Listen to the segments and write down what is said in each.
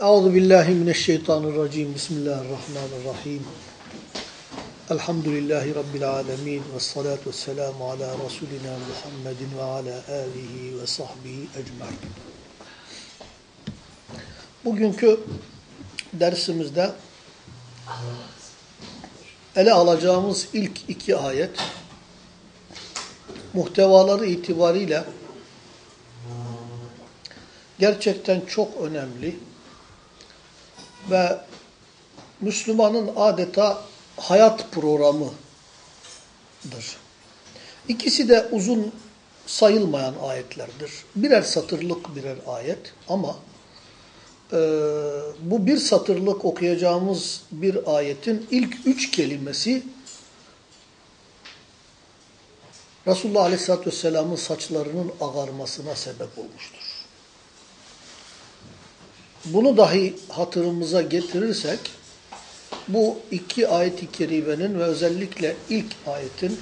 Euzu billahi mineşşeytanirracim. Bismillahirrahmanirrahim. Elhamdülillahi rabbil alamin ve salatu vesselamu ala rasulina Muhammedin ve ala alihi ve sahbihi ecmaîn. Bugünkü dersimizde ele alacağımız ilk iki ayet muhtevaları itibariyle gerçekten çok önemli ve Müslümanın adeta hayat programıdır. İkisi de uzun sayılmayan ayetlerdir. Birer satırlık birer ayet ama e, bu bir satırlık okuyacağımız bir ayetin ilk üç kelimesi Resulullah Aleyhisselatü Vesselam'ın saçlarının ağarmasına sebep olmuştur. Bunu dahi hatırımıza getirirsek, bu iki ayet-i kerimenin ve özellikle ilk ayetin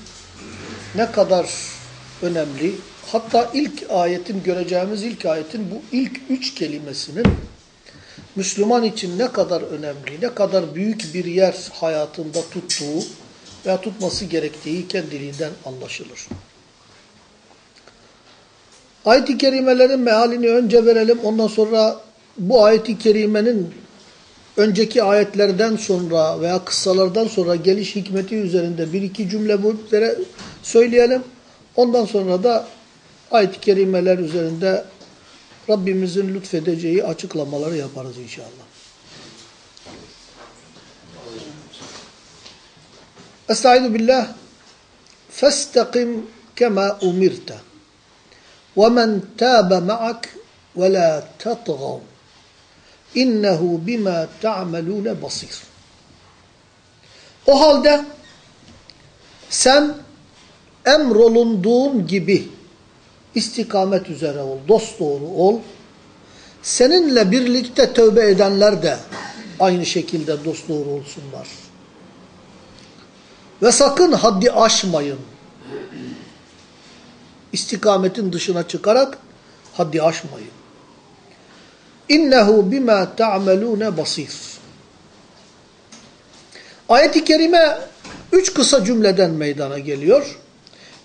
ne kadar önemli, hatta ilk ayetin, göreceğimiz ilk ayetin bu ilk üç kelimesinin Müslüman için ne kadar önemli, ne kadar büyük bir yer hayatında tuttuğu veya tutması gerektiği kendiliğinden anlaşılır. Ayet-i kerimelerin mealini önce verelim, ondan sonra bu ayeti kerimenin önceki ayetlerden sonra veya kıssalardan sonra geliş hikmeti üzerinde bir iki cümle bunlara söyleyelim. Ondan sonra da ayet-i kerimeler üzerinde Rabbimizin lütfedeceği açıklamaları yaparız inşallah. Estaizu billah Festakim kema umirte ve men tabe ma'ak ve la tetgav İnnehu bima ta'melune basir. O halde sen emrolunduğun gibi istikamet üzere ol, dosdoğru ol. Seninle birlikte tövbe edenler de aynı şekilde dosdoğru olsunlar. Ve sakın haddi aşmayın. İstikametin dışına çıkarak haddi aşmayın. İnnehu bima ta'melune basir. Ayet-i kerime üç kısa cümleden meydana geliyor.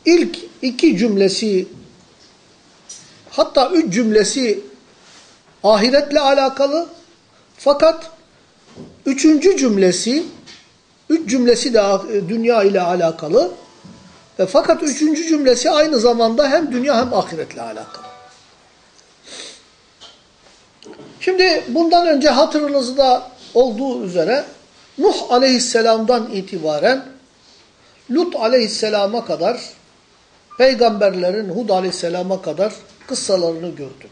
İlk iki cümlesi hatta üç cümlesi ahiretle alakalı fakat üçüncü cümlesi üç cümlesi de dünya ile alakalı e, fakat üçüncü cümlesi aynı zamanda hem dünya hem ahiretle alakalı. Şimdi bundan önce hatırınızda olduğu üzere Nuh aleyhisselamdan itibaren Lut aleyhisselama kadar peygamberlerin Hud aleyhisselama kadar kıssalarını gördük.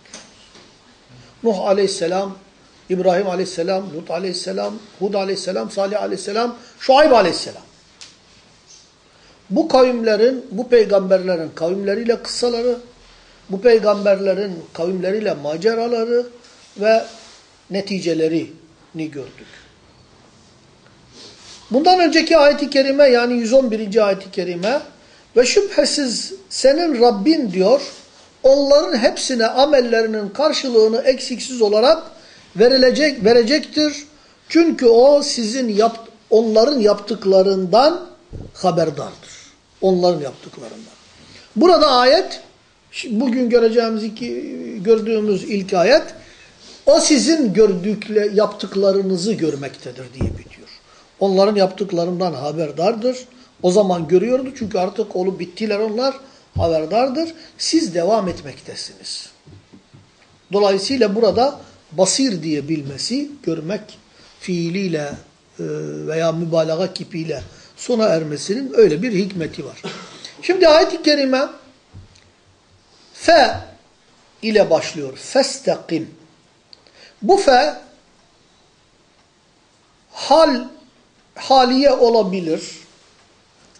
Nuh aleyhisselam, İbrahim aleyhisselam, Lut aleyhisselam, Hud aleyhisselam, Salih aleyhisselam, Şuayb aleyhisselam. Bu kavimlerin, bu peygamberlerin kavimleriyle kıssaları, bu peygamberlerin kavimleriyle maceraları ve neticelerini gördük. Bundan önceki ayet-i kerime yani 111. ayet-i kerime ve şüphesiz senin Rabbin diyor onların hepsine amellerinin karşılığını eksiksiz olarak verilecek verecektir. Çünkü o sizin yap, onların yaptıklarından haberdardır. Onların yaptıklarından. Burada ayet bugün göreceğimiz iki gördüğümüz ilk ayet o sizin gördükle yaptıklarınızı görmektedir diye bitiyor. Onların yaptıklarından haberdardır. O zaman görüyordu çünkü artık olup bittiler onlar haberdardır. Siz devam etmektesiniz. Dolayısıyla burada basir diye bilmesi, görmek fiiliyle veya mübalağa kipiyle sona ermesinin öyle bir hikmeti var. Şimdi ayet-i kerime fe ile başlıyor. Festakim. Bu fe hal haliye olabilir,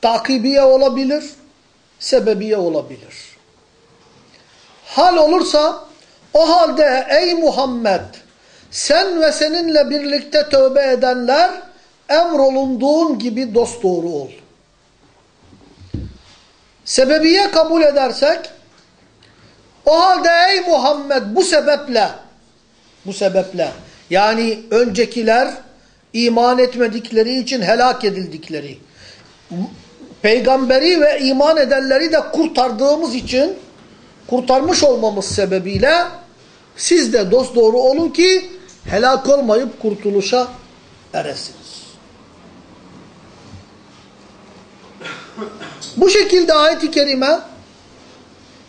takibiye olabilir, sebebiye olabilir. Hal olursa o halde ey Muhammed sen ve seninle birlikte tövbe edenler emrolunduğun gibi dosdoğru ol. Sebebiye kabul edersek o halde ey Muhammed bu sebeple bu sebeple Yani öncekiler iman etmedikleri için helak edildikleri. Peygamberi ve iman edenleri de kurtardığımız için kurtarmış olmamız sebebiyle siz de dosdoğru olun ki helak olmayıp kurtuluşa eresiniz. Bu şekilde ayet-i kerime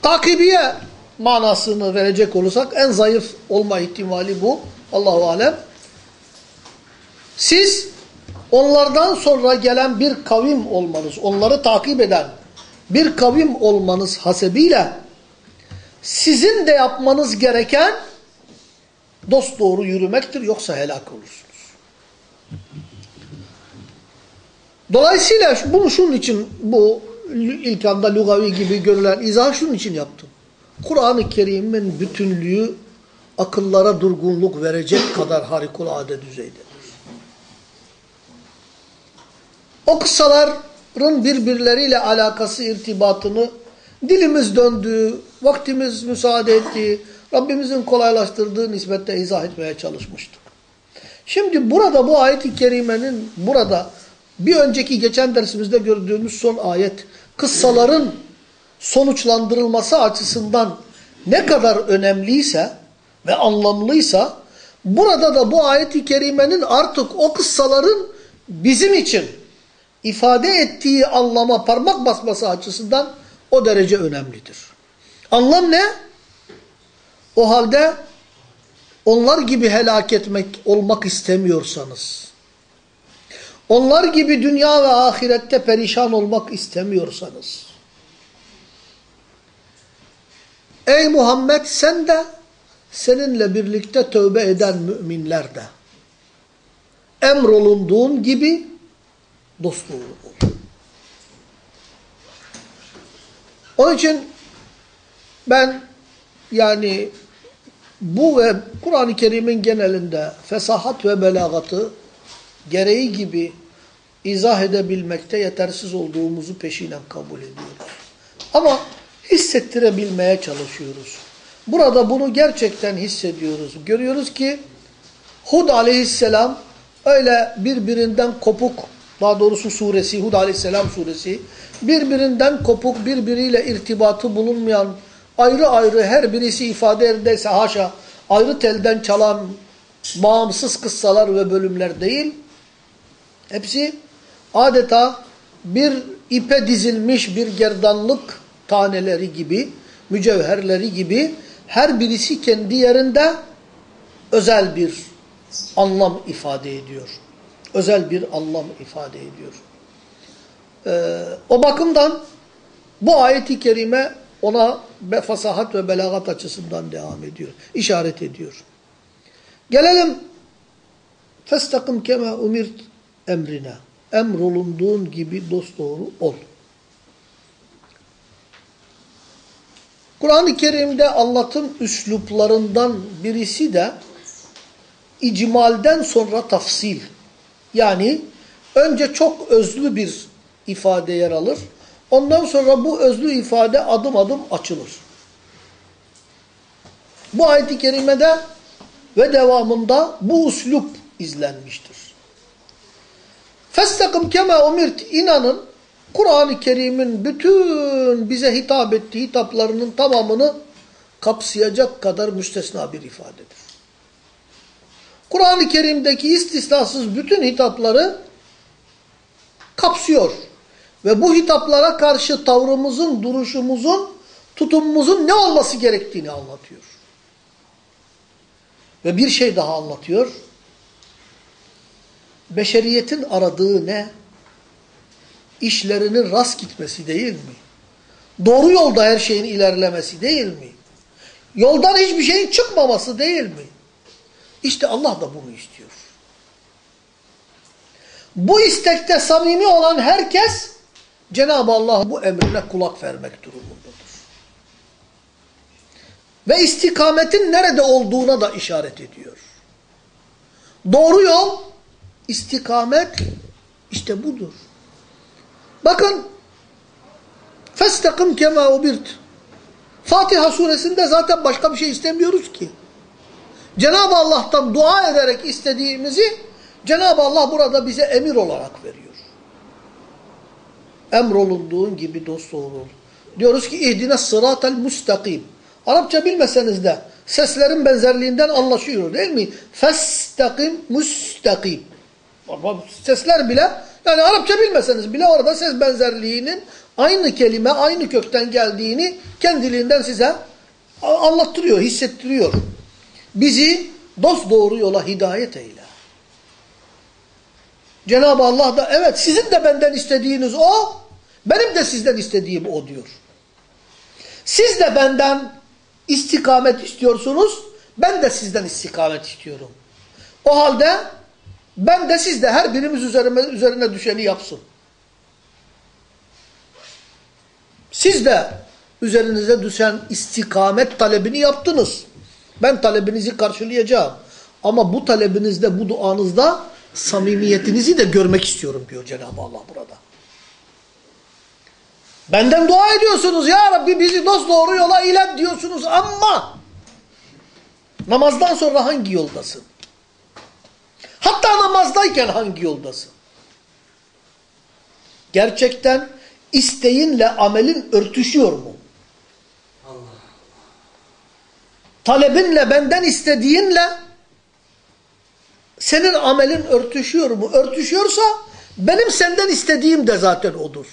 takibiye manasını verecek olursak en zayıf olma ihtimali bu. Allahu alem. Siz onlardan sonra gelen bir kavim olmanız, onları takip eden bir kavim olmanız hasebiyle sizin de yapmanız gereken dost doğru yürümektir yoksa helak olursunuz. Dolayısıyla bunu şunun için bu ilk anda lugavi gibi görülen izah şunun için yaptım. Kur'an-ı Kerim'in bütünlüğü akıllara durgunluk verecek kadar harikulade düzeydedir. O kıssaların birbirleriyle alakası, irtibatını dilimiz döndüğü, vaktimiz müsaade ettiği, Rabbimizin kolaylaştırdığı nisbette izah etmeye çalışmıştık. Şimdi burada bu ayet-i kerimenin burada bir önceki geçen dersimizde gördüğümüz son ayet kıssaların sonuçlandırılması açısından ne kadar önemliyse ve anlamlıysa burada da bu ayet-i kerimenin artık o kıssaların bizim için ifade ettiği anlama parmak basması açısından o derece önemlidir. Anlam ne? O halde onlar gibi helak etmek olmak istemiyorsanız, onlar gibi dünya ve ahirette perişan olmak istemiyorsanız, ey Muhammed sen de seninle birlikte tövbe eden müminler de emrolunduğun gibi dostluğu ol. Onun için ben yani bu ve Kur'an-ı Kerim'in genelinde fesahat ve belagatı gereği gibi izah edebilmekte yetersiz olduğumuzu peşinen kabul ediyoruz. Ama hissettirebilmeye çalışıyoruz. Burada bunu gerçekten hissediyoruz. Görüyoruz ki Hud aleyhisselam öyle birbirinden kopuk, daha doğrusu suresi, Hud aleyhisselam suresi, birbirinden kopuk, birbiriyle irtibatı bulunmayan, ayrı ayrı her birisi ifade ederse haşa, ayrı telden çalan bağımsız kıssalar ve bölümler değil, hepsi adeta bir ipe dizilmiş bir gerdanlık taneleri gibi, mücevherleri gibi her birisi kendi yerinde özel bir anlam ifade ediyor. Özel bir anlam ifade ediyor. Ee, o bakımdan bu ayeti kerime ona fasahat ve belagat açısından devam ediyor. İşaret ediyor. Gelelim فَاسْتَقِمْ كَمَا umirt emrine. Emrolunduğun gibi dosdoğru ol. Kur'an-ı Kerim'de anlatım üsluplarından birisi de icmalden sonra tafsil. Yani önce çok özlü bir ifade yer alır. Ondan sonra bu özlü ifade adım adım açılır. Bu ayet-i kerimede ve devamında bu uslup izlenmiştir. Festakım kema umirt inanın Kur'an-ı Kerim'in bütün bize hitap ettiği hitaplarının tamamını kapsayacak kadar müstesna bir ifadedir. Kur'an-ı Kerim'deki istisnasız bütün hitapları kapsıyor. Ve bu hitaplara karşı tavrımızın, duruşumuzun, tutumumuzun ne olması gerektiğini anlatıyor. Ve bir şey daha anlatıyor. Beşeriyetin aradığı ne? İşlerinin rast gitmesi değil mi? Doğru yolda her şeyin ilerlemesi değil mi? Yoldan hiçbir şeyin çıkmaması değil mi? İşte Allah da bunu istiyor. Bu istekte samimi olan herkes Cenab-ı Allah bu emrine kulak vermek durumundadır. Ve istikametin nerede olduğuna da işaret ediyor. Doğru yol, istikamet işte budur. Bakın فَاسْتَقِمْ كَمَا اُبِرْتِ Fatiha suresinde zaten başka bir şey istemiyoruz ki. Cenab-ı Allah'tan dua ederek istediğimizi Cenab-ı Allah burada bize emir olarak veriyor. Emrolunduğun gibi dosdoğru ol. Diyoruz ki ihdine sıratel müstakim. Arapça bilmeseniz de seslerin benzerliğinden anlaşıyor değil mi? Festakim müstakim. Sesler bile yani Arapça bilmeseniz bile orada ses benzerliğinin aynı kelime aynı kökten geldiğini kendiliğinden size anlattırıyor, hissettiriyor. Bizi dost doğru yola hidayet eyle. Cenab-ı Allah da evet sizin de benden istediğiniz o, benim de sizden istediğim o diyor. Siz de benden istikamet istiyorsunuz, ben de sizden istikamet istiyorum. O halde ben de siz de her birimiz üzerine, üzerine düşeni yapsın. Siz de üzerinize düşen istikamet talebini yaptınız. Ben talebinizi karşılayacağım. Ama bu talebinizde, bu duanızda samimiyetinizi de görmek istiyorum diyor Cenab-ı Allah burada. Benden dua ediyorsunuz ya Rabbi bizi dost doğru yola ilet diyorsunuz ama namazdan sonra hangi yoldasın? Hatta namazdayken hangi yoldasın? Gerçekten isteğinle amelin örtüşüyor mu? Talebinle benden istediğinle senin amelin örtüşüyor mu? Örtüşüyorsa benim senden istediğim de zaten odur.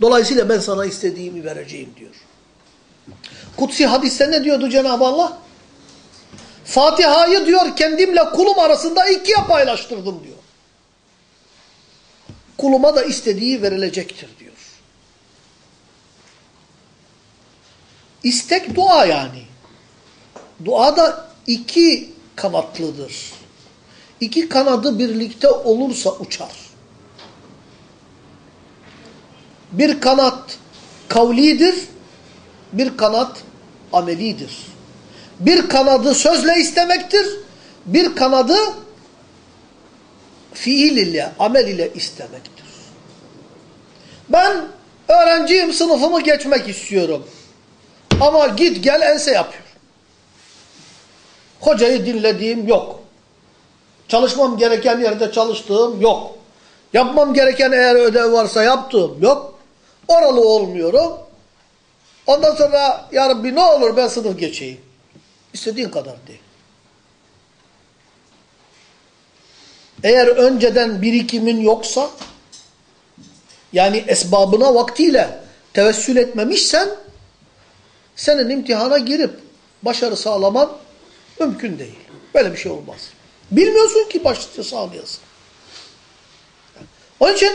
Dolayısıyla ben sana istediğimi vereceğim diyor. Kutsi hadiste ne diyordu Cenab-ı Allah? Fatiha'yı diyor kendimle kulum arasında ikiye paylaştırdım diyor. Kuluma da istediği verilecektir diyor. İstek dua yani. Dua da iki kanatlıdır. İki kanadı birlikte olursa uçar. Bir kanat kavlidir, bir kanat amelidir. Bir kanadı sözle istemektir, bir kanadı fiil ile, amel ile istemektir. Ben öğrenciyim, sınıfımı geçmek istiyorum. Ama git gel ense yapıyor. Hocayı dinlediğim yok. Çalışmam gereken yerde çalıştığım yok. Yapmam gereken eğer ödev varsa yaptığım yok. Oralı olmuyorum. Ondan sonra ya Rabbi ne olur ben sınıf geçeyim. İstediğin kadar değil. Eğer önceden birikimin yoksa yani esbabına vaktiyle tevessül etmemişsen senin imtihana girip başarı sağlaman mümkün değil. Böyle bir şey olmaz. Bilmiyorsun ki başarı sağlayasın. Onun için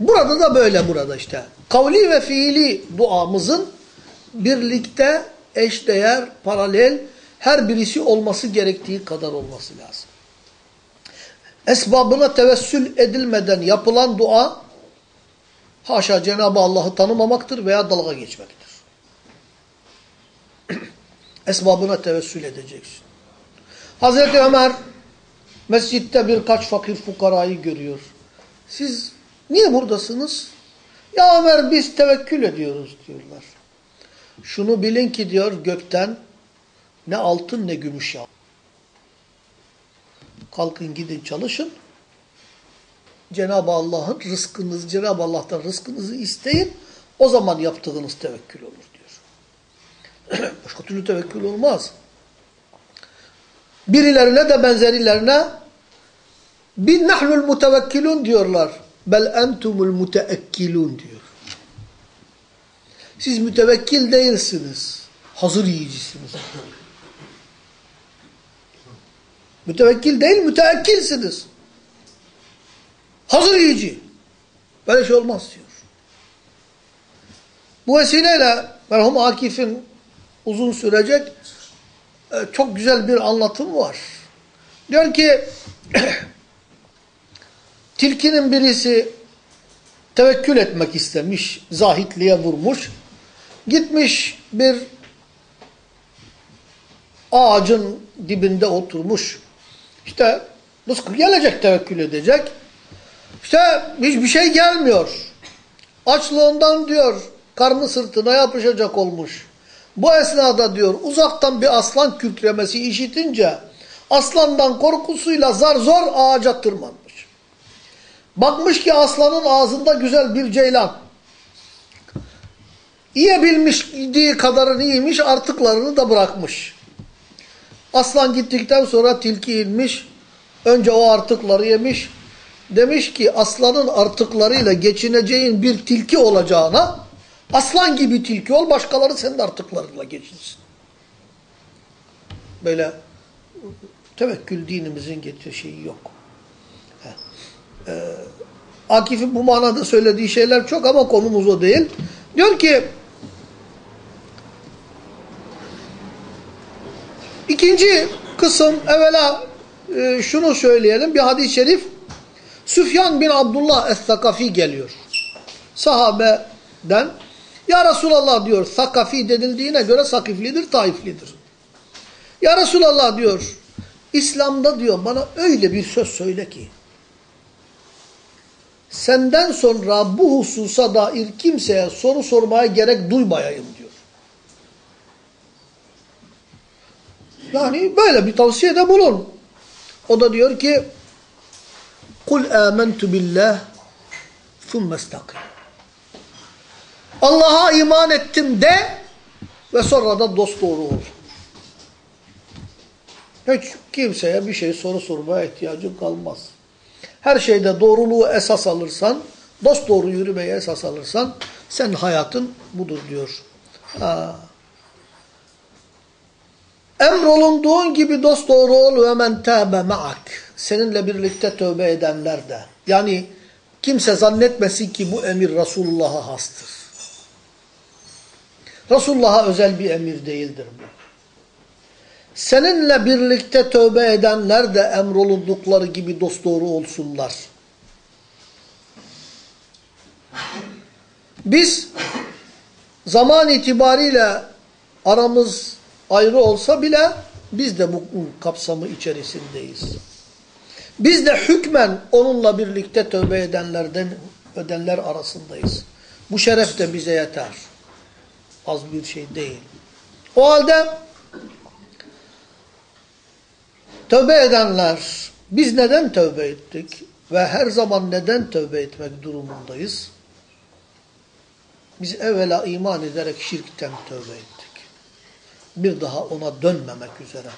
burada da böyle burada işte. Kavli ve fiili duamızın birlikte eşdeğer, paralel her birisi olması gerektiği kadar olması lazım. Esbabına tevessül edilmeden yapılan dua haşa Cenab-ı Allah'ı tanımamaktır veya dalga geçmektir. Esbabına tevessül edeceksin. Hazreti Ömer mescitte birkaç fakir fukarayı görüyor. Siz niye buradasınız? Ya Ömer biz tevekkül ediyoruz diyorlar. Şunu bilin ki diyor gökten ne altın ne gümüş yağ. Kalkın gidin çalışın. Cenab-ı Allah'ın rızkınızı, Cenab-ı Allah'tan rızkınızı isteyin. O zaman yaptığınız tevekkül olur diyor. Başka türlü tevekkül olmaz. Birilerine de benzerilerine bin nahnul mutevekkilun diyorlar. Bel entumul muteekkilun diyor. Siz mütevekkil değilsiniz. Hazır yiyicisiniz. Mütevekkil değil, müteekkilsiniz. Hazır yiyici. Böyle şey olmaz diyor. Bu vesileyle merhum Akif'in uzun sürecek e, çok güzel bir anlatım var. Diyor ki tilkinin birisi tevekkül etmek istemiş, zahitliğe vurmuş. Gitmiş bir ağacın dibinde oturmuş. İşte rızkı gelecek tevekkül edecek. İşte hiçbir şey gelmiyor. Açlığından diyor karnı sırtına yapışacak olmuş. Bu esnada diyor uzaktan bir aslan kükremesi işitince aslandan korkusuyla zar zor ağaca tırmanmış. Bakmış ki aslanın ağzında güzel bir ceylan. Yiyebilmişliği kadarını yemiş artıklarını da bırakmış. Aslan gittikten sonra tilki inmiş. Önce o artıkları yemiş. Demiş ki aslanın artıklarıyla geçineceğin bir tilki olacağına aslan gibi tilki ol başkaları senin artıklarıyla geçinsin. Böyle tevekkül dinimizin getirdiği şeyi yok. Ee, Akif'in bu manada söylediği şeyler çok ama konumuz o değil. Diyor ki ikinci kısım evvela e, şunu söyleyelim. Bir hadis-i şerif Süfyan bin Abdullah Es-Sakafi geliyor. Sahabeden Ya Resulallah diyor Sakafi denildiğine göre Sakiflidir, Taiflidir. Ya Resulallah diyor İslam'da diyor bana öyle bir söz söyle ki senden sonra bu hususa dair kimseye soru sormaya gerek duymayayım diyor. Yani böyle bir tavsiyede bulun. O da diyor ki Kul âmentu billah thumme istakim. Allah'a iman ettim de ve sonra da dost doğru ol. Hiç kimseye bir şey soru sormaya ihtiyacın kalmaz. Her şeyde doğruluğu esas alırsan, dost doğru yürümeye esas alırsan, sen hayatın budur diyor. Ha. Emrolunduğun gibi dost doğru ol ve men tâbe ma'ak. Seninle birlikte tövbe edenler de. Yani kimse zannetmesin ki bu emir Resulullah'a hastır. Resulullah'a özel bir emir değildir bu. Seninle birlikte tövbe edenler de emrolundukları gibi dosdoğru olsunlar. Biz zaman itibariyle aramız ayrı olsa bile biz de bu kapsamı içerisindeyiz. Biz de hükmen onunla birlikte tövbe edenlerden ödenler arasındayız. Bu şeref de bize yeter. Az bir şey değil. O halde Tövbe edenler, biz neden tövbe ettik ve her zaman neden tövbe etmek durumundayız? Biz evvela iman ederek şirkten tövbe ettik. Bir daha ona dönmemek üzere.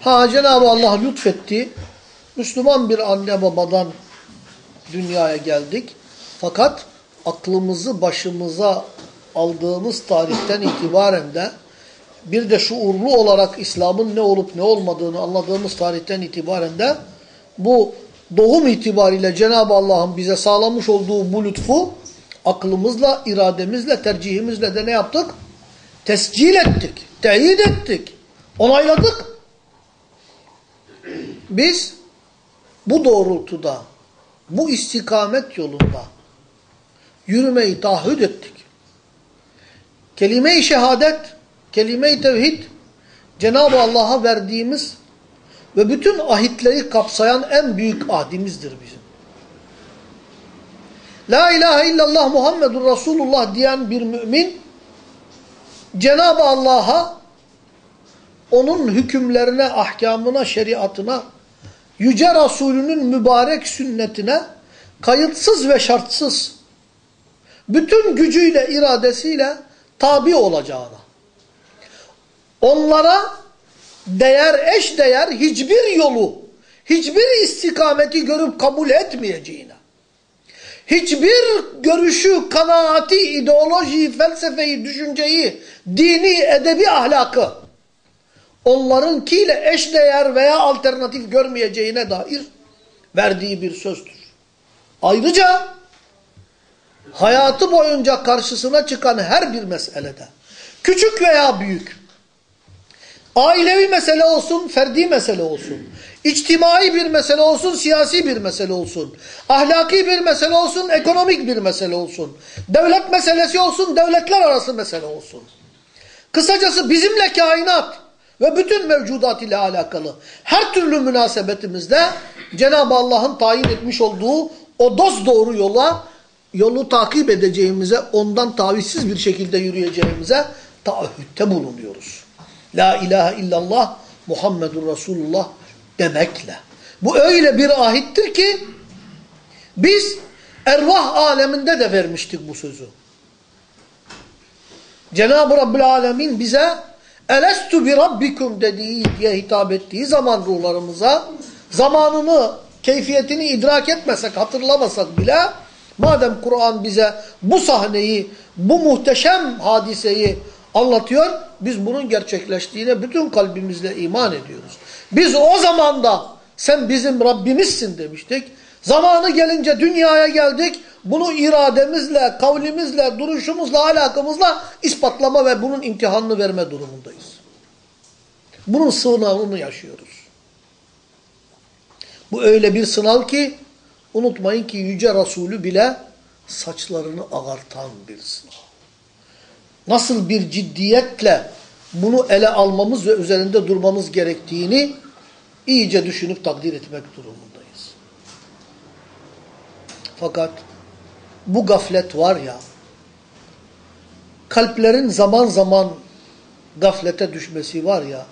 Ha Cenab-ı Allah lütfetti. Müslüman bir anne babadan dünyaya geldik. Fakat aklımızı başımıza aldığımız tarihten itibaren de bir de şuurlu olarak İslam'ın ne olup ne olmadığını anladığımız tarihten itibaren de bu doğum itibariyle Cenab-ı Allah'ın bize sağlamış olduğu bu lütfu aklımızla, irademizle, tercihimizle de ne yaptık? Tescil ettik, teyit ettik, onayladık. Biz bu doğrultuda, bu istikamet yolunda yürümeyi taahhüt ettik. Kelime-i şehadet kelime-i tevhid Cenab-ı Allah'a verdiğimiz ve bütün ahitleri kapsayan en büyük ahdimizdir bizim. La ilahe illallah Muhammedur Resulullah diyen bir mümin Cenab-ı Allah'a onun hükümlerine, ahkamına, şeriatına, Yüce Resulünün mübarek sünnetine kayıtsız ve şartsız bütün gücüyle, iradesiyle tabi olacağına onlara değer, eş değer hiçbir yolu, hiçbir istikameti görüp kabul etmeyeceğine, hiçbir görüşü, kanaati, ideolojiyi, felsefeyi, düşünceyi, dini, edebi ahlakı onlarınkiyle eş değer veya alternatif görmeyeceğine dair verdiği bir sözdür. Ayrıca hayatı boyunca karşısına çıkan her bir meselede, küçük veya büyük, Ailevi mesele olsun, ferdi mesele olsun. İçtimai bir mesele olsun, siyasi bir mesele olsun. Ahlaki bir mesele olsun, ekonomik bir mesele olsun. Devlet meselesi olsun, devletler arası mesele olsun. Kısacası bizimle kainat ve bütün mevcudat ile alakalı her türlü münasebetimizde Cenab-ı Allah'ın tayin etmiş olduğu o dost doğru yola yolu takip edeceğimize, ondan tavizsiz bir şekilde yürüyeceğimize taahhütte bulunuyoruz. La ilahe illallah Muhammedur Resulullah demekle. Bu öyle bir ahittir ki biz ervah aleminde de vermiştik bu sözü. Cenab-ı Rabbül Alemin bize Elestu bi rabbikum dediği diye hitap ettiği zaman ruhlarımıza zamanını, keyfiyetini idrak etmesek, hatırlamasak bile madem Kur'an bize bu sahneyi, bu muhteşem hadiseyi anlatıyor, biz bunun gerçekleştiğine bütün kalbimizle iman ediyoruz. Biz o zamanda sen bizim Rabbimizsin demiştik. Zamanı gelince dünyaya geldik. Bunu irademizle, kavlimizle, duruşumuzla, alakamızla ispatlama ve bunun imtihanını verme durumundayız. Bunun sınavını yaşıyoruz. Bu öyle bir sınav ki unutmayın ki Yüce Resulü bile saçlarını ağartan bir sınav Nasıl bir ciddiyetle bunu ele almamız ve üzerinde durmamız gerektiğini iyice düşünüp takdir etmek durumundayız. Fakat bu gaflet var ya, kalplerin zaman zaman gaflete düşmesi var ya,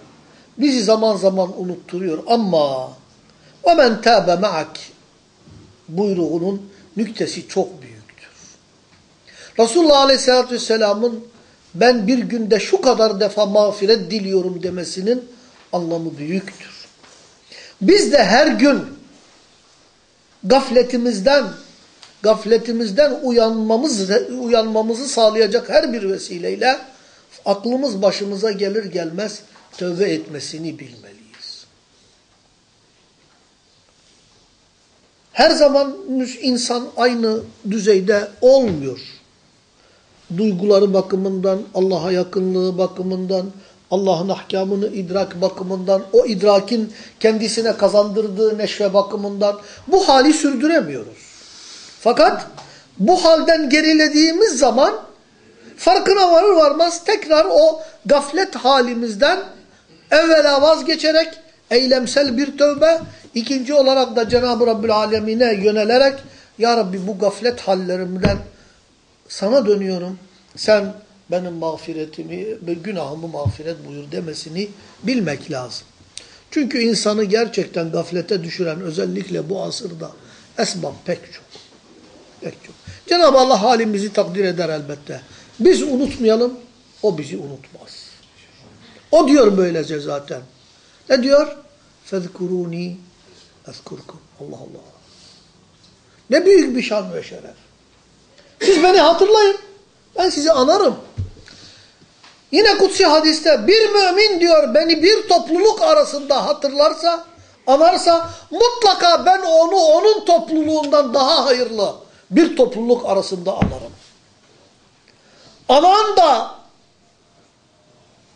bizi zaman zaman unutturuyor ama وَمَنْ تَابَ مَعَكِ buyruğunun nüktesi çok büyüktür. Resulullah Aleyhisselatü Vesselam'ın ben bir günde şu kadar defa mağfiret diliyorum demesinin anlamı büyüktür. Biz de her gün gafletimizden gafletimizden uyanmamız uyanmamızı sağlayacak her bir vesileyle aklımız başımıza gelir gelmez tövbe etmesini bilmeliyiz. Her zaman insan aynı düzeyde olmuyor. Duyguları bakımından, Allah'a yakınlığı bakımından, Allah'ın ahkamını idrak bakımından, o idrakin kendisine kazandırdığı neşve bakımından bu hali sürdüremiyoruz. Fakat bu halden gerilediğimiz zaman farkına varır varmaz tekrar o gaflet halimizden evvela vazgeçerek eylemsel bir tövbe, ikinci olarak da Cenab-ı Rabbül Alemine yönelerek Ya Rabbi bu gaflet hallerimden sana dönüyorum. Sen benim mağfiretimi ve günahımı mağfiret buyur demesini bilmek lazım. Çünkü insanı gerçekten gaflete düşüren özellikle bu asırda esbab pek çok. Pek çok. Cenab-ı Allah halimizi takdir eder elbette. Biz unutmayalım, o bizi unutmaz. O diyor böylece zaten. Ne diyor? فَذْكُرُونِي اَذْكُرْكُمْ Allah Allah. Ne büyük bir şan ve şeref. Siz beni hatırlayın. Ben sizi anarım. Yine kutsi hadiste bir mümin diyor beni bir topluluk arasında hatırlarsa, anarsa mutlaka ben onu onun topluluğundan daha hayırlı bir topluluk arasında anarım. Anan da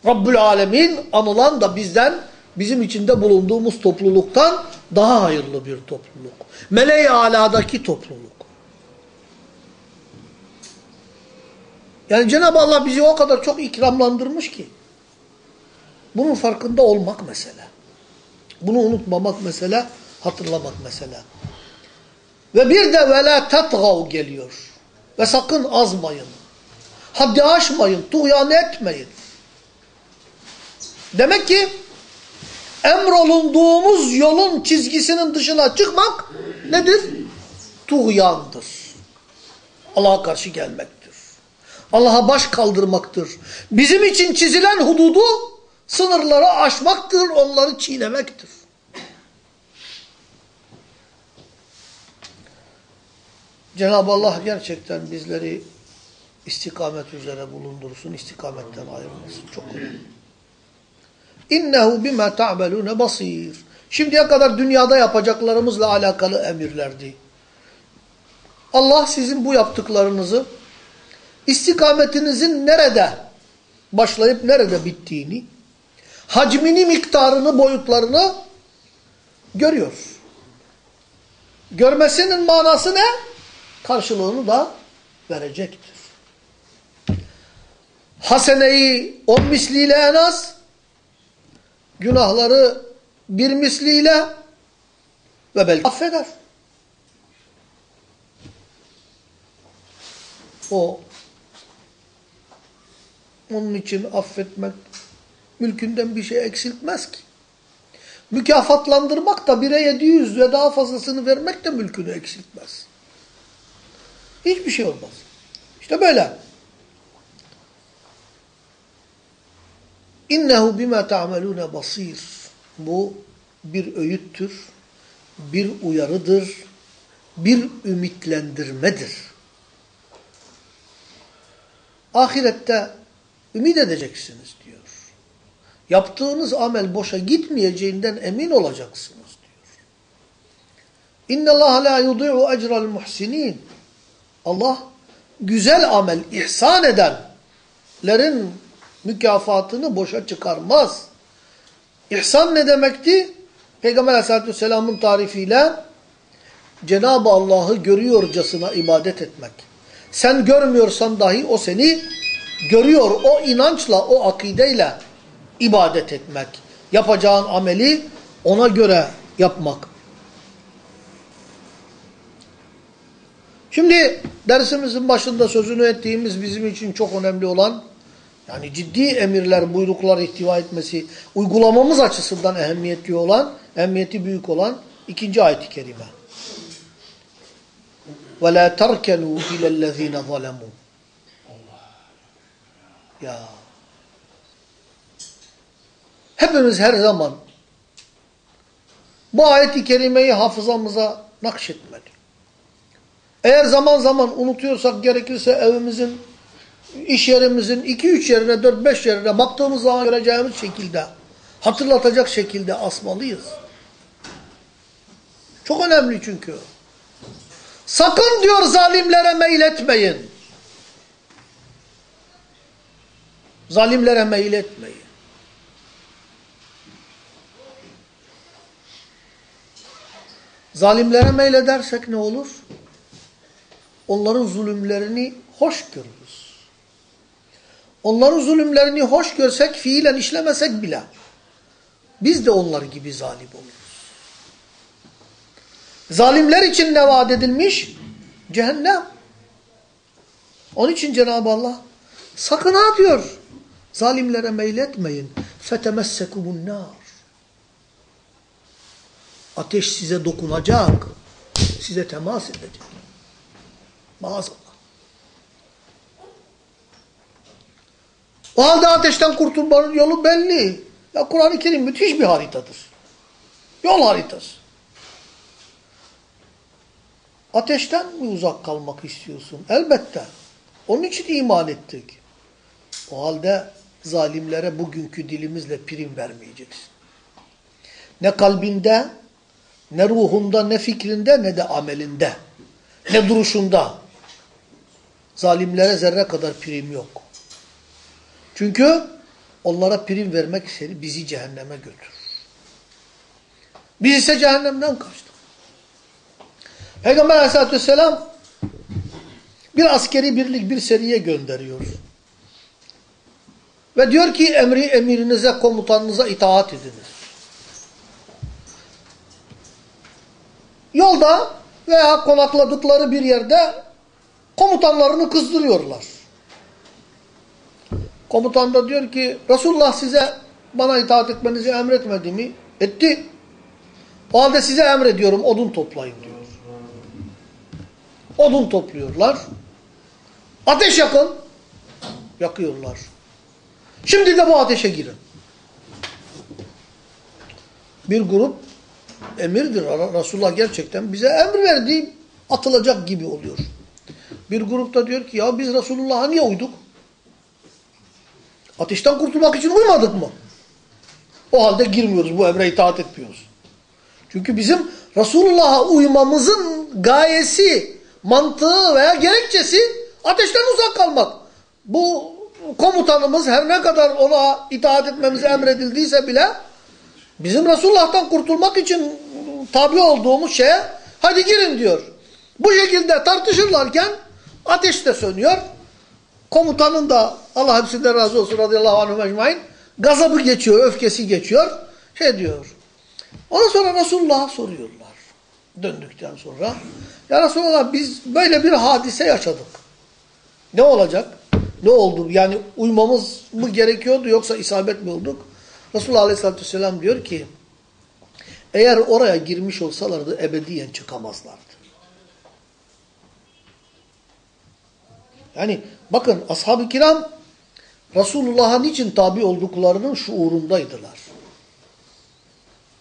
Rabbül Alemin anılan da bizden bizim içinde bulunduğumuz topluluktan daha hayırlı bir topluluk. Meleği aladaki topluluk. Yani Cenab-ı Allah bizi o kadar çok ikramlandırmış ki. Bunun farkında olmak mesele. Bunu unutmamak mesele, hatırlamak mesele. Ve bir de vela tetgav geliyor. Ve sakın azmayın. Haddi aşmayın, tuğyan etmeyin. Demek ki emrolunduğumuz yolun çizgisinin dışına çıkmak nedir? Tuğyandır. Allah'a karşı gelmektir. Allah'a baş kaldırmaktır. Bizim için çizilen hududu sınırları aşmaktır, onları çiğnemektir. Cenab-ı Allah gerçekten bizleri istikamet üzere bulundursun, istikametten ayrılmasın. Çok önemli. İnnehu bima ta'melune basir. Şimdiye kadar dünyada yapacaklarımızla alakalı emirlerdi. Allah sizin bu yaptıklarınızı istikametinizin nerede başlayıp nerede bittiğini, hacmini, miktarını, boyutlarını görüyor. Görmesinin manası ne? Karşılığını da verecektir. Haseneyi on misliyle en az, günahları bir misliyle ve belki affeder. O onun için affetmek mülkünden bir şey eksiltmez ki. Mükafatlandırmak da bire 700 ve daha fazlasını vermek de mülkünü eksiltmez. Hiçbir şey olmaz. İşte böyle. İnnehu bima ta'melune basir. Bu bir öğüttür, bir uyarıdır, bir ümitlendirmedir. Ahirette ümit edeceksiniz diyor. Yaptığınız amel boşa gitmeyeceğinden emin olacaksınız diyor. İnne Allah la yudi'u ecra'l muhsinin. Allah güzel amel ihsan edenlerin mükafatını boşa çıkarmaz. İhsan ne demekti? Peygamber aleyhissalatü vesselamın tarifiyle Cenab-ı Allah'ı görüyorcasına ibadet etmek. Sen görmüyorsan dahi o seni görüyor. O inançla, o akideyle ibadet etmek. Yapacağın ameli ona göre yapmak. Şimdi dersimizin başında sözünü ettiğimiz bizim için çok önemli olan yani ciddi emirler, buyruklar ihtiva etmesi, uygulamamız açısından ehemmiyetli olan, ehemmiyeti büyük olan ikinci ayet-i kerime. وَلَا تَرْكَنُوا اِلَى الَّذ۪ينَ ظَلَمُوا ya. Hepimiz her zaman bu ayet-i kerimeyi hafızamıza nakşetmeli. Eğer zaman zaman unutuyorsak gerekirse evimizin, iş yerimizin iki üç yerine, dört beş yerine baktığımız zaman göreceğimiz şekilde, hatırlatacak şekilde asmalıyız. Çok önemli çünkü. Sakın diyor zalimlere meyletmeyin. Zalimlere meyletmeyin. Zalimlere meyledersek ne olur? Onların zulümlerini hoş görürüz. Onların zulümlerini hoş görsek, fiilen işlemesek bile biz de onlar gibi zalim oluruz. Zalimler için ne vaat edilmiş? Cehennem. Onun için Cenab-ı Allah sakın ha diyor. Zalimlere meyletmeyin. فَتَمَسَّكُمُ النَّارِ Ateş size dokunacak. Size temas edecek. Maazallah. O halde ateşten kurtulmanın yolu belli. Ya Kur'an-ı Kerim müthiş bir haritadır. Yol haritası. Ateşten mi uzak kalmak istiyorsun? Elbette. Onun için iman ettik. O halde zalimlere bugünkü dilimizle prim vermeyeceksin. Ne kalbinde, ne ruhunda, ne fikrinde, ne de amelinde, ne duruşunda. Zalimlere zerre kadar prim yok. Çünkü onlara prim vermek seni bizi cehenneme götürür. Biz ise cehennemden kaçtık. Peygamber aleyhissalatü vesselam bir askeri birlik bir seriye gönderiyor. Ve diyor ki emri emirinize komutanınıza itaat ediniz. Yolda veya konakladıkları bir yerde komutanlarını kızdırıyorlar. Komutan da diyor ki Resulullah size bana itaat etmenizi emretmedi mi? Etti. O halde size emrediyorum odun toplayın diyor. Odun topluyorlar. Ateş yakın. Yakıyorlar. Şimdi de bu ateşe girin. Bir grup emirdir. Resulullah gerçekten bize emir verdiği atılacak gibi oluyor. Bir grupta diyor ki ya biz Resulullah'a niye uyduk? Ateşten kurtulmak için uymadık mı? O halde girmiyoruz. Bu emre itaat etmiyoruz. Çünkü bizim Resulullah'a uymamızın gayesi, mantığı veya gerekçesi ateşten uzak kalmak. Bu komutanımız her ne kadar ona itaat etmemizi emredildiyse bile bizim Resulullah'tan kurtulmak için tabi olduğumuz şeye hadi girin diyor. Bu şekilde tartışırlarken ateş de sönüyor. Komutanın da Allah hepsinden razı olsun radıyallahu anh ecmain gazabı geçiyor, öfkesi geçiyor. Şey diyor. Ondan sonra Resulullah'a soruyorlar. Döndükten sonra. Ya Resulallah biz böyle bir hadise yaşadık. Ne olacak? Ne oldu? Yani uymamız mı gerekiyordu yoksa isabet mi olduk? Resulullah Aleyhisselatü Vesselam diyor ki eğer oraya girmiş olsalardı ebediyen çıkamazlardı. Yani bakın ashab-ı kiram Resulullah'a niçin tabi olduklarının şuurundaydılar.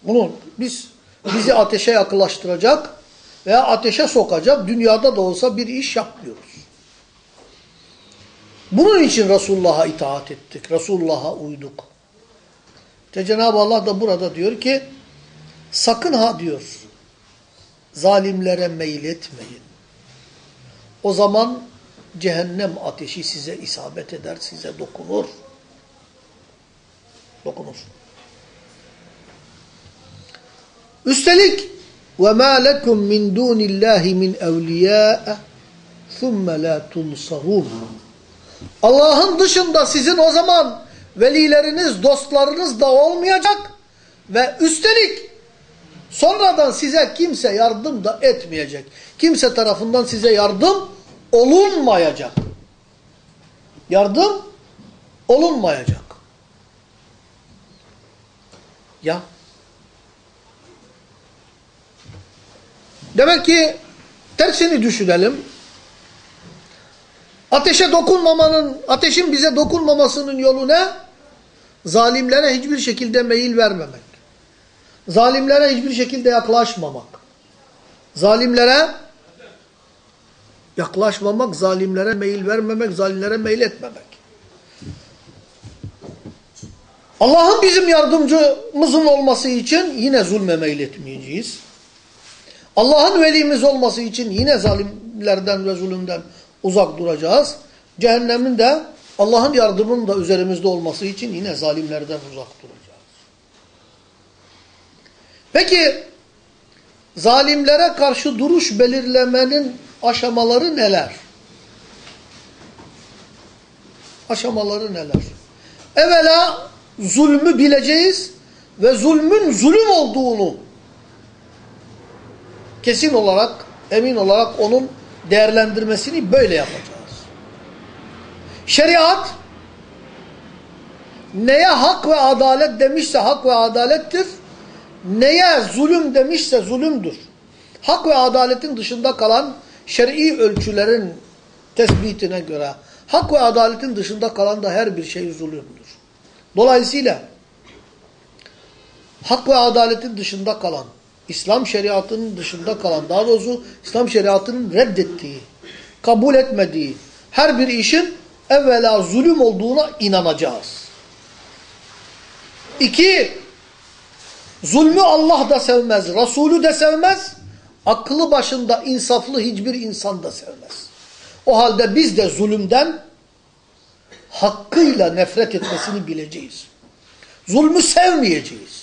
Bunu biz bizi ateşe yaklaştıracak veya ateşe sokacak dünyada da olsa bir iş yapmıyoruz. Bunun için Resulullah'a itaat ettik. Resulullah'a uyduk. İşte Cenab-ı Allah da burada diyor ki sakın ha diyor zalimlere meyletmeyin. O zaman cehennem ateşi size isabet eder, size dokunur. Dokunur. Üstelik وَمَا لَكُمْ مِنْ دُونِ اللّٰهِ مِنْ اَوْلِيَاءَ ثُمَّ لَا تُنْصَرُونَ Allah'ın dışında sizin o zaman velileriniz, dostlarınız da olmayacak ve üstelik sonradan size kimse yardım da etmeyecek. Kimse tarafından size yardım olunmayacak. Yardım olunmayacak. Ya. Demek ki tersini düşünelim. Ateşe dokunmamanın, ateşin bize dokunmamasının yolu ne? Zalimlere hiçbir şekilde meyil vermemek. Zalimlere hiçbir şekilde yaklaşmamak. Zalimlere yaklaşmamak, zalimlere meyil vermemek, zalimlere meyil etmemek. Allah'ın bizim yardımcımızın olması için yine zulme meyletmeyeceğiz. Allah'ın velimiz olması için yine zalimlerden ve zulümden uzak duracağız. Cehennemin de Allah'ın yardımının da üzerimizde olması için yine zalimlerden uzak duracağız. Peki zalimlere karşı duruş belirlemenin aşamaları neler? Aşamaları neler? Evvela zulmü bileceğiz ve zulmün zulüm olduğunu kesin olarak, emin olarak onun değerlendirmesini böyle yapacağız. Şeriat neye hak ve adalet demişse hak ve adalettir, neye zulüm demişse zulümdür. Hak ve adaletin dışında kalan şer'i ölçülerin tespitine göre hak ve adaletin dışında kalan da her bir şey zulümdür. Dolayısıyla hak ve adaletin dışında kalan, İslam şeriatının dışında kalan, daha doğrusu İslam şeriatının reddettiği, kabul etmediği her bir işin evvela zulüm olduğuna inanacağız. İki, zulmü Allah da sevmez, Resulü de sevmez, aklı başında insaflı hiçbir insan da sevmez. O halde biz de zulümden hakkıyla nefret etmesini bileceğiz. Zulmü sevmeyeceğiz.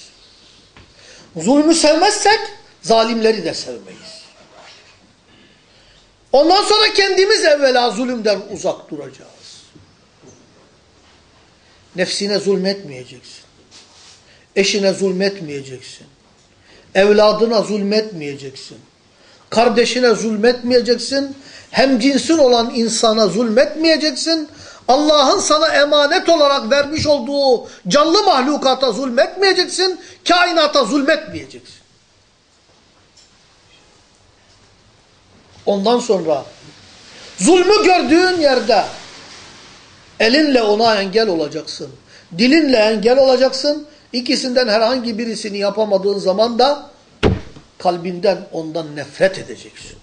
Zulmü sevmezsek zalimleri de sevmeyiz. Ondan sonra kendimiz evvela zulümden uzak duracağız. Nefsine zulmetmeyeceksin. Eşine zulmetmeyeceksin. Evladına zulmetmeyeceksin. Kardeşine zulmetmeyeceksin. Hem cinsin olan insana zulmetmeyeceksin. Allah'ın sana emanet olarak vermiş olduğu canlı mahlukata zulmetmeyeceksin. Kainata zulmetmeyeceksin. Ondan sonra zulmü gördüğün yerde elinle ona engel olacaksın. Dilinle engel olacaksın. İkisinden herhangi birisini yapamadığın zaman da kalbinden ondan nefret edeceksin.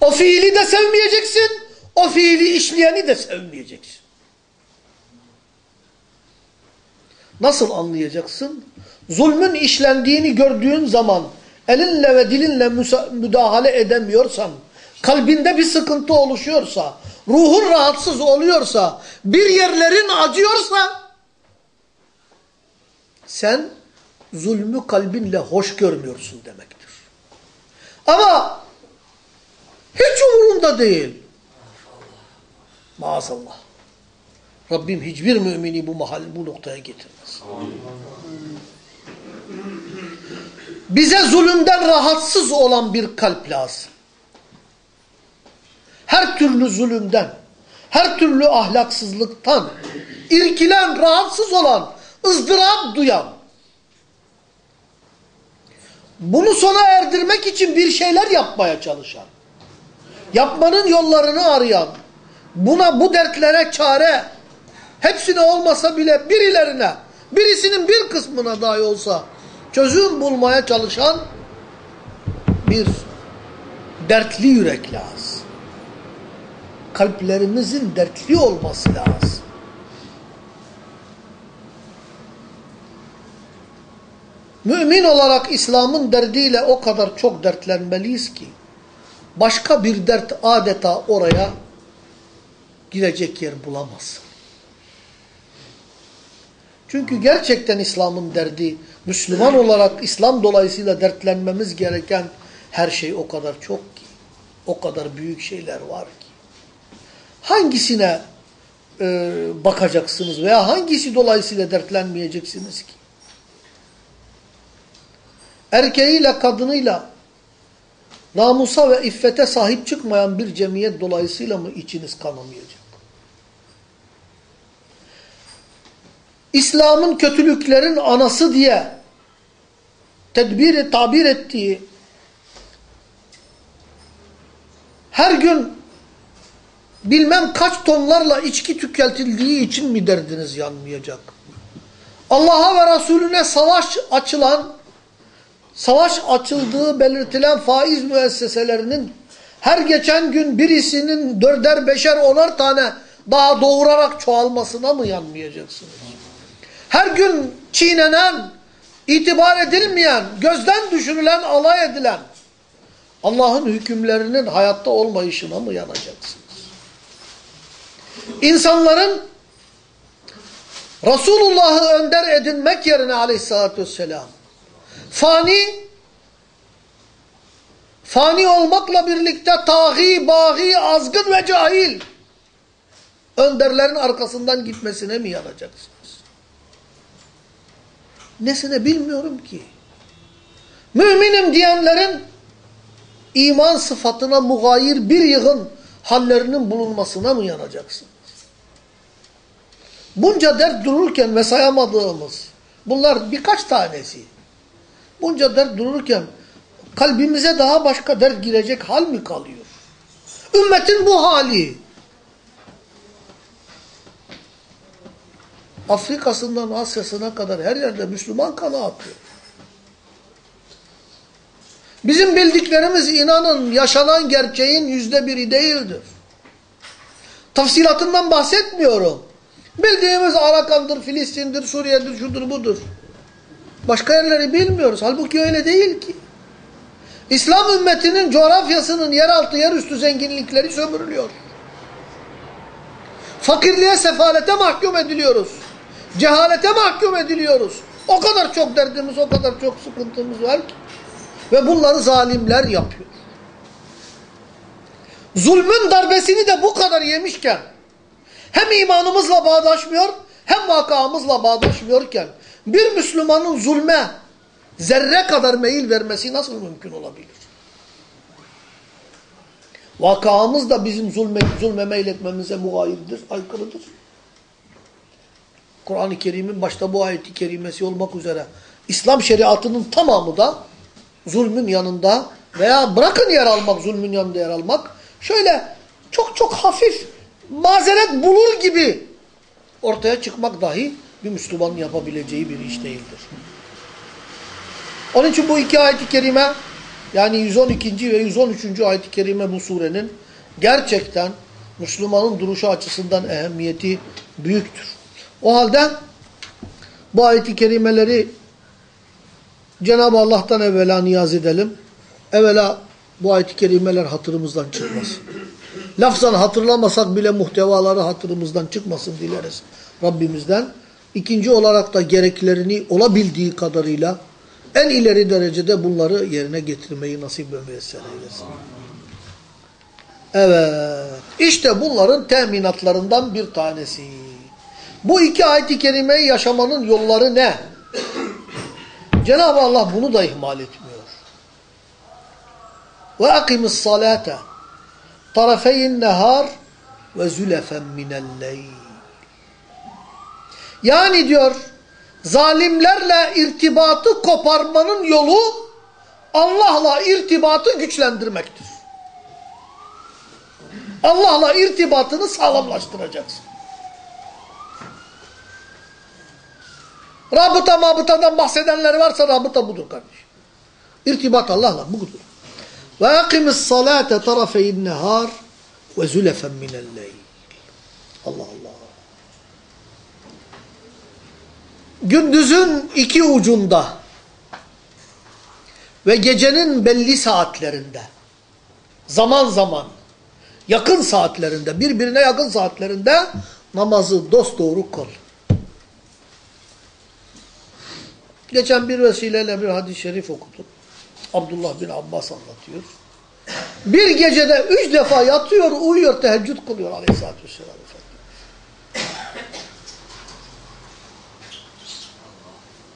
O fiili de sevmeyeceksin, o fiili işleyeni de sevmeyeceksin. Nasıl anlayacaksın? Zulmün işlendiğini gördüğün zaman elinle ve dilinle müdahale edemiyorsan, kalbinde bir sıkıntı oluşuyorsa, ruhun rahatsız oluyorsa, bir yerlerin acıyorsa, sen zulmü kalbinle hoş görmüyorsun demektir. Ama hiç umurunda değil. Maazallah. Rabbim hiçbir mümini bu mahal bu noktaya getirmez. Bize zulümden rahatsız olan bir kalp lazım. Her türlü zulümden, her türlü ahlaksızlıktan, irkilen, rahatsız olan, ızdırap duyan, bunu sona erdirmek için bir şeyler yapmaya çalışan, yapmanın yollarını arayan, buna bu dertlere çare, hepsine olmasa bile birilerine, birisinin bir kısmına dahi olsa çözüm bulmaya çalışan bir dertli yürek lazım. Kalplerimizin dertli olması lazım. Mümin olarak İslam'ın derdiyle o kadar çok dertlenmeliyiz ki başka bir dert adeta oraya girecek yer bulamaz. Çünkü gerçekten İslam'ın derdi, Müslüman olarak İslam dolayısıyla dertlenmemiz gereken her şey o kadar çok ki, o kadar büyük şeyler var ki. Hangisine e, bakacaksınız veya hangisi dolayısıyla dertlenmeyeceksiniz ki? Erkeğiyle, kadınıyla, namusa ve iffete sahip çıkmayan bir cemiyet dolayısıyla mı içiniz kanamayacak? İslam'ın kötülüklerin anası diye tedbiri tabir ettiği her gün bilmem kaç tonlarla içki tüketildiği için mi derdiniz yanmayacak? Allah'a ve Resulüne savaş açılan, savaş açıldığı belirtilen faiz müesseselerinin her geçen gün birisinin dörder beşer onar tane daha doğurarak çoğalmasına mı yanmayacaksınız? Her gün çiğnenen, itibar edilmeyen, gözden düşürülen, alay edilen Allah'ın hükümlerinin hayatta olmayışına mı yanacaksınız? İnsanların Resulullah'ı önder edinmek yerine aleyhissalatü vesselam fani fani olmakla birlikte taği, bağı, azgın ve cahil önderlerin arkasından gitmesine mi yanacaksınız? Nesine bilmiyorum ki. Müminim diyenlerin iman sıfatına mugayir bir yığın hallerinin bulunmasına mı yanacaksınız? Bunca dert dururken ve sayamadığımız bunlar birkaç tanesi. Bunca dert dururken kalbimize daha başka dert girecek hal mi kalıyor? Ümmetin bu hali. Afrika'sından Asya'sına kadar her yerde Müslüman kanı akıyor. Bizim bildiklerimiz inanın yaşanan gerçeğin yüzde biri değildir. Tafsilatından bahsetmiyorum. Bildiğimiz Arakan'dır, Filistin'dir, Suriye'dir, şudur budur. Başka yerleri bilmiyoruz. Halbuki öyle değil ki. İslam ümmetinin coğrafyasının yeraltı, yerüstü zenginlikleri sömürülüyor. Fakirliğe, sefalete mahkum ediliyoruz. Cehalete mahkum ediliyoruz. O kadar çok derdimiz, o kadar çok sıkıntımız var ki. Ve bunları zalimler yapıyor. Zulmün darbesini de bu kadar yemişken hem imanımızla bağdaşmıyor hem vakamızla bağdaşmıyorken bir Müslümanın zulme zerre kadar meyil vermesi nasıl mümkün olabilir? Vakamız da bizim zulme, zulme meyletmemize muhayirdir, aykırıdır. Kur'an-ı Kerim'in başta bu ayeti kerimesi olmak üzere İslam şeriatının tamamı da zulmün yanında veya bırakın yer almak, zulmün yanında yer almak şöyle çok çok hafif mazeret bulur gibi ortaya çıkmak dahi bir Müslümanın yapabileceği bir iş değildir. Onun için bu iki ayet-i kerime yani 112. ve 113. ayet-i kerime bu surenin gerçekten Müslümanın duruşu açısından ehemmiyeti büyüktür. O halde bu ayet-i kerimeleri Cenab-ı Allah'tan evvela niyaz edelim. Evvela bu ayet-i kerimeler hatırımızdan çıkmasın. Lafzan hatırlamasak bile muhtevaları hatırımızdan çıkmasın dileriz Rabbimizden. İkinci olarak da gereklerini olabildiği kadarıyla en ileri derecede bunları yerine getirmeyi nasip ve müyesser eylesin. Evet. İşte bunların teminatlarından bir tanesi. Bu iki ayet-i kerimeyi yaşamanın yolları ne? Cenab-ı Allah bunu da ihmal etmiyor. Ve akimis salate tarafeyin nehar ve zülefen minel Yani diyor zalimlerle irtibatı koparmanın yolu Allah'la irtibatı güçlendirmektir. Allah'la irtibatını sağlamlaştıracaksın. Rabıta mabıtadan bahsedenler varsa rabıta budur kardeşim. İrtibat Allah'la budur. Ve akimis salate tarafeyin nehar ve zülefen minel leyl. Allah Allah. Gündüzün iki ucunda ve gecenin belli saatlerinde zaman zaman yakın saatlerinde birbirine yakın saatlerinde namazı dosdoğru kıl. Geçen bir vesileyle bir hadis-i şerif okudum. Abdullah bin Abbas anlatıyor. Bir gecede üç defa yatıyor, uyuyor, teheccüd kılıyor aleyhissalatü vesselam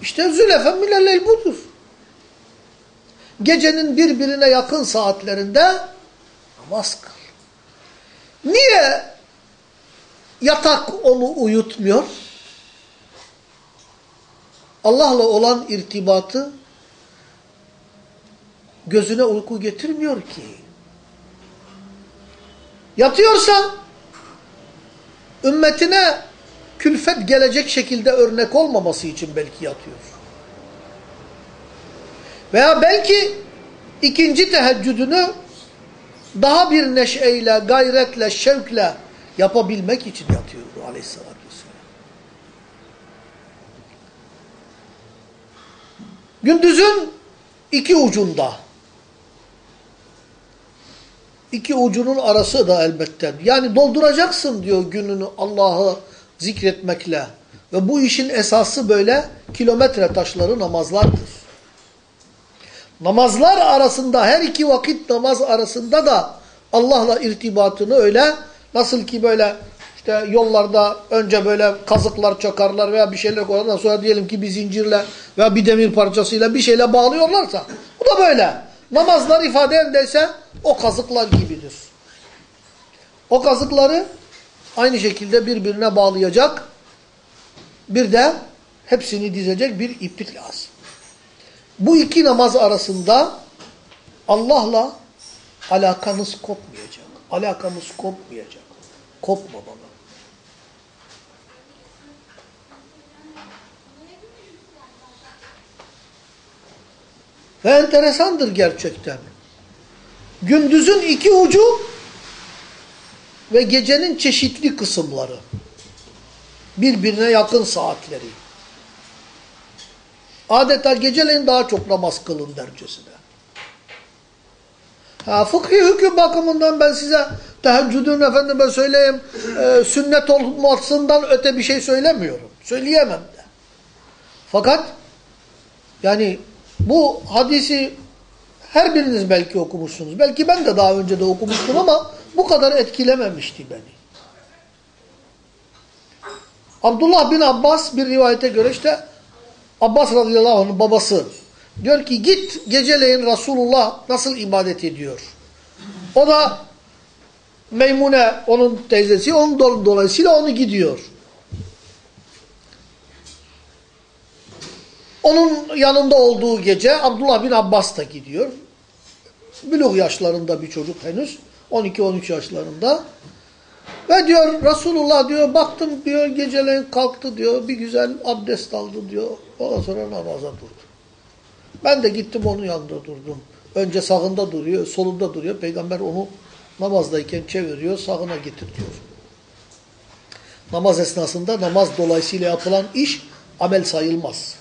İşte zülefen minelleyl budur. Gecenin birbirine yakın saatlerinde namaz kıl. Niye yatak onu uyutmuyor? Allah'la olan irtibatı gözüne uyku getirmiyor ki. Yatıyorsa ümmetine külfet gelecek şekilde örnek olmaması için belki yatıyor. Veya belki ikinci teheccüdünü daha bir neşeyle, gayretle, şevkle yapabilmek için yatıyor aleyhissalatü vesselam. Gündüzün iki ucunda iki ucunun arası da elbette. Yani dolduracaksın diyor gününü Allah'ı zikretmekle. Ve bu işin esası böyle kilometre taşları namazlardır. Namazlar arasında her iki vakit namaz arasında da Allah'la irtibatını öyle nasıl ki böyle işte yollarda önce böyle kazıklar çakarlar veya bir şeyler koyarlar sonra diyelim ki bir zincirle veya bir demir parçasıyla bir şeyle bağlıyorlarsa bu da böyle. Namazlar ifade ederse o kazıklar gibidir. O kazıkları aynı şekilde birbirine bağlayacak bir de hepsini dizecek bir iplik lazım. Bu iki namaz arasında Allah'la alakanız kopmayacak. Alakamız kopmayacak. Kopma Ve enteresandır gerçekten. Gündüzün iki ucu ve gecenin çeşitli kısımları. Birbirine yakın saatleri. Adeta geceleyin daha çok namaz kılın dercesine. Ha, fıkhi hüküm bakımından ben size teheccüdün efendim ben söyleyeyim e, sünnet olmasından öte bir şey söylemiyorum. Söyleyemem de. Fakat yani bu hadisi her biriniz belki okumuşsunuz. Belki ben de daha önce de okumuştum ama bu kadar etkilememişti beni. Abdullah bin Abbas bir rivayete göre işte Abbas radıyallahu anh'ın babası diyor ki git geceleyin Resulullah nasıl ibadet ediyor. O da Meymune onun teyzesi onun dolayısıyla onu gidiyor. Onun yanında olduğu gece Abdullah bin Abbas da gidiyor. Bülug yaşlarında bir çocuk henüz. 12-13 yaşlarında. Ve diyor Resulullah diyor baktım diyor geceleyin kalktı diyor bir güzel abdest aldı diyor. Ondan sonra namaza durdu. Ben de gittim onun yanında durdum. Önce sağında duruyor, solunda duruyor. Peygamber onu namazdayken çeviriyor, sağına getirtiyor. Namaz esnasında namaz dolayısıyla yapılan iş amel sayılmaz.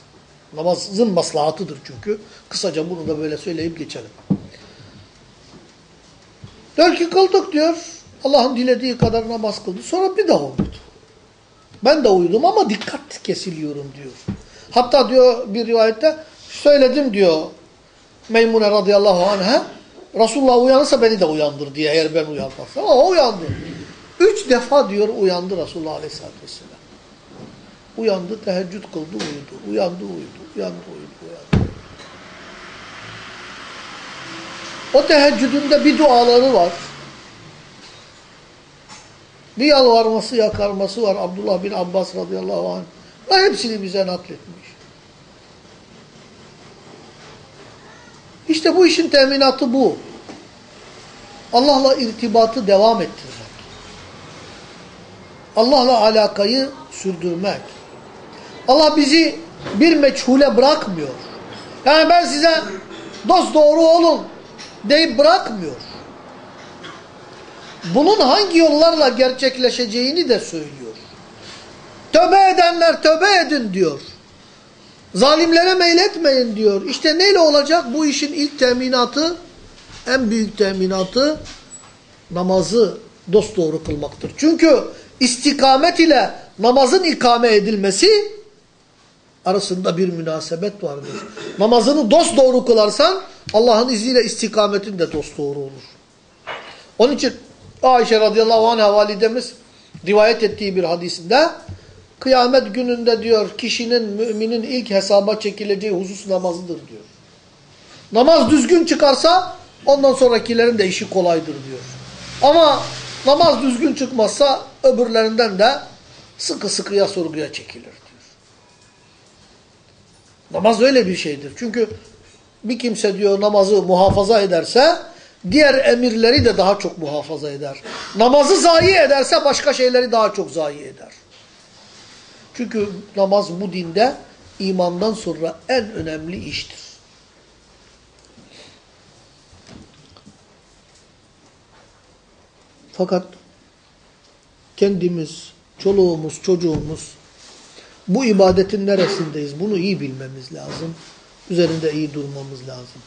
Namazın maslahatıdır çünkü. Kısaca bunu da böyle söyleyip geçelim. Diyor ki kıldık diyor. Allah'ın dilediği kadar namaz kıldı. Sonra bir daha uyudu. Ben de uyudum ama dikkat kesiliyorum diyor. Hatta diyor bir rivayette söyledim diyor Meymune radıyallahu anh'a Resulullah uyanırsa beni de uyandır diye eğer ben uyanmazsam. Ama uyandı. Üç defa diyor uyandı Resulullah aleyhissalatü vesselam. Uyandı, teheccüd kıldı, uyudu. Uyandı, uyudu. Uyandı, uyudu, uyandı. O teheccüdünde bir duaları var. Bir yalvarması yakarması var Abdullah bin Abbas radıyallahu anh. Ve hepsini bize nakletmiş. İşte bu işin teminatı bu. Allah'la irtibatı devam ettirmek. Allah'la alakayı sürdürmek. Allah bizi bir meçhule bırakmıyor. Yani ben size dost doğru olun deyip bırakmıyor. Bunun hangi yollarla gerçekleşeceğini de söylüyor. Tövbe edenler tövbe edin diyor. Zalimlere meyletmeyin diyor. İşte neyle olacak? Bu işin ilk teminatı, en büyük teminatı namazı dosdoğru kılmaktır. Çünkü istikamet ile namazın ikame edilmesi arasında bir münasebet vardır. Namazını dosdoğru kılarsan Allah'ın izniyle istikametin de dosdoğru olur. Onun için Ayşe radıyallahu anh'a validemiz rivayet ettiği bir hadisinde kıyamet gününde diyor kişinin müminin ilk hesaba çekileceği husus namazıdır diyor. Namaz düzgün çıkarsa ondan sonrakilerin de işi kolaydır diyor. Ama namaz düzgün çıkmazsa öbürlerinden de sıkı sıkıya sorguya çekilir. Namaz öyle bir şeydir. Çünkü bir kimse diyor namazı muhafaza ederse diğer emirleri de daha çok muhafaza eder. Namazı zayi ederse başka şeyleri daha çok zayi eder. Çünkü namaz bu dinde imandan sonra en önemli iştir. Fakat kendimiz, çoluğumuz, çocuğumuz bu ibadetin neresindeyiz? Bunu iyi bilmemiz lazım. Üzerinde iyi durmamız lazım.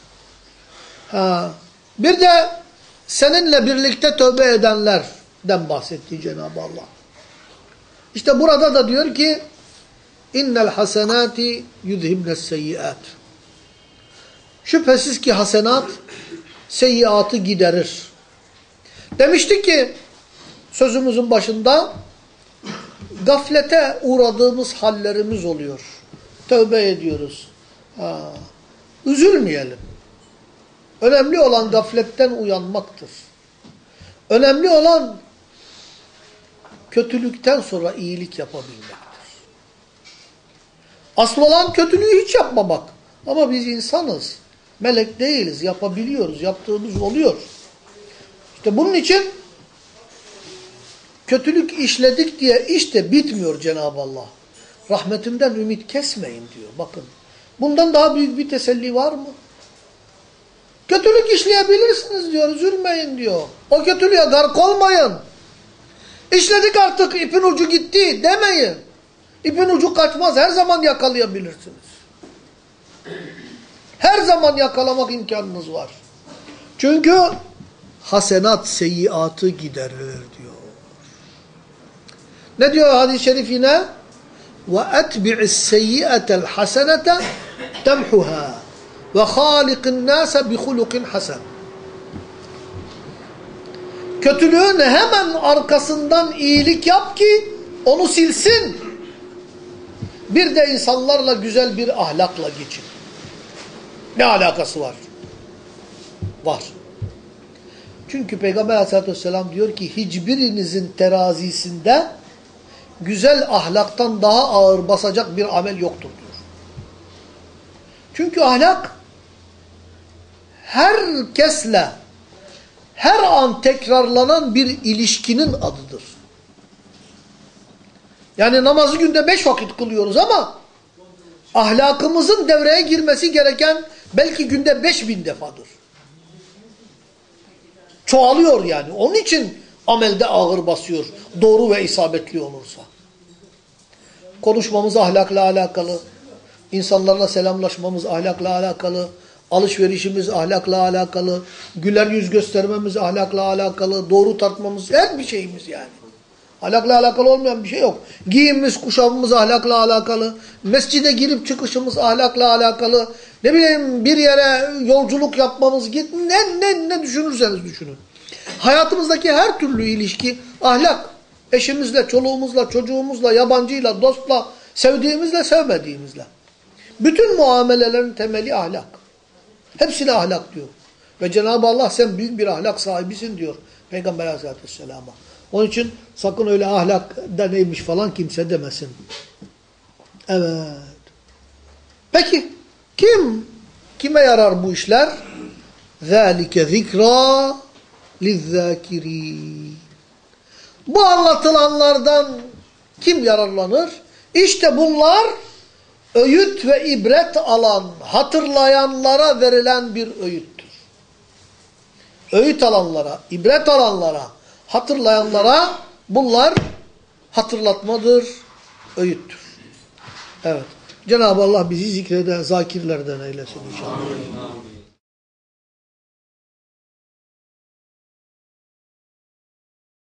Ha, bir de seninle birlikte tövbe edenlerden bahsetti Cenab-ı Allah. İşte burada da diyor ki innel hasenati yudhibnes seyyiat. Şüphesiz ki hasenat seyyiatı giderir. Demiştik ki sözümüzün başında gaflete uğradığımız hallerimiz oluyor. Tövbe ediyoruz. Ha. Üzülmeyelim. Önemli olan gafletten uyanmaktır. Önemli olan kötülükten sonra iyilik yapabilmektir. Asıl olan kötülüğü hiç yapmamak. Ama biz insanız. Melek değiliz. Yapabiliyoruz. Yaptığımız oluyor. İşte bunun için kötülük işledik diye işte bitmiyor Cenab-ı Allah. Rahmetimden ümit kesmeyin diyor. Bakın. Bundan daha büyük bir teselli var mı? Kötülük işleyebilirsiniz diyor. Üzülmeyin diyor. O kötülüğe gark olmayın. İşledik artık ipin ucu gitti demeyin. İpin ucu kaçmaz. Her zaman yakalayabilirsiniz. Her zaman yakalamak imkanınız var. Çünkü hasenat seyyiatı giderir. Ne diyor hadis-i şerif yine? وَاَتْبِعِ السَّيِّئَةَ الْحَسَنَةَ تَمْحُهَا وَخَالِقِ النَّاسَ بِخُلُقٍ حَسَنٍ Kötülüğün hemen arkasından iyilik yap ki onu silsin. Bir de insanlarla güzel bir ahlakla geçin. Ne alakası var? Var. Çünkü Peygamber aleyhissalatü vesselam diyor ki hiçbirinizin terazisinde güzel ahlaktan daha ağır basacak bir amel yoktur diyor. Çünkü ahlak herkesle her an tekrarlanan bir ilişkinin adıdır. Yani namazı günde beş vakit kılıyoruz ama ahlakımızın devreye girmesi gereken belki günde beş bin defadır. Çoğalıyor yani. Onun için amelde ağır basıyor. Doğru ve isabetli olursa. Konuşmamız ahlakla alakalı. insanlarla selamlaşmamız ahlakla alakalı. Alışverişimiz ahlakla alakalı. Güler yüz göstermemiz ahlakla alakalı. Doğru tartmamız her bir şeyimiz yani. Ahlakla alakalı olmayan bir şey yok. Giyimimiz, kuşamımız ahlakla alakalı. Mescide girip çıkışımız ahlakla alakalı. Ne bileyim bir yere yolculuk yapmamız git ne ne ne düşünürseniz düşünün. Hayatımızdaki her türlü ilişki ahlak. Eşimizle, çoluğumuzla, çocuğumuzla, yabancıyla, dostla, sevdiğimizle, sevmediğimizle. Bütün muamelelerin temeli ahlak. Hepsine ahlak diyor. Ve Cenab-ı Allah sen büyük bir ahlak sahibisin diyor Peygamber aleyhissalatü vesselama. Onun için sakın öyle ahlak da neymiş falan kimse demesin. Evet. Peki kim kime yarar bu işler? ذَٰلِكَ ذِكْرَى lizzâkirîn. Bu anlatılanlardan kim yararlanır? İşte bunlar öğüt ve ibret alan, hatırlayanlara verilen bir öğüttür. Öğüt alanlara, ibret alanlara, hatırlayanlara bunlar hatırlatmadır, öğüttür. Evet. Cenab-ı Allah bizi zikrede, zakirlerden eylesin inşallah. Amin.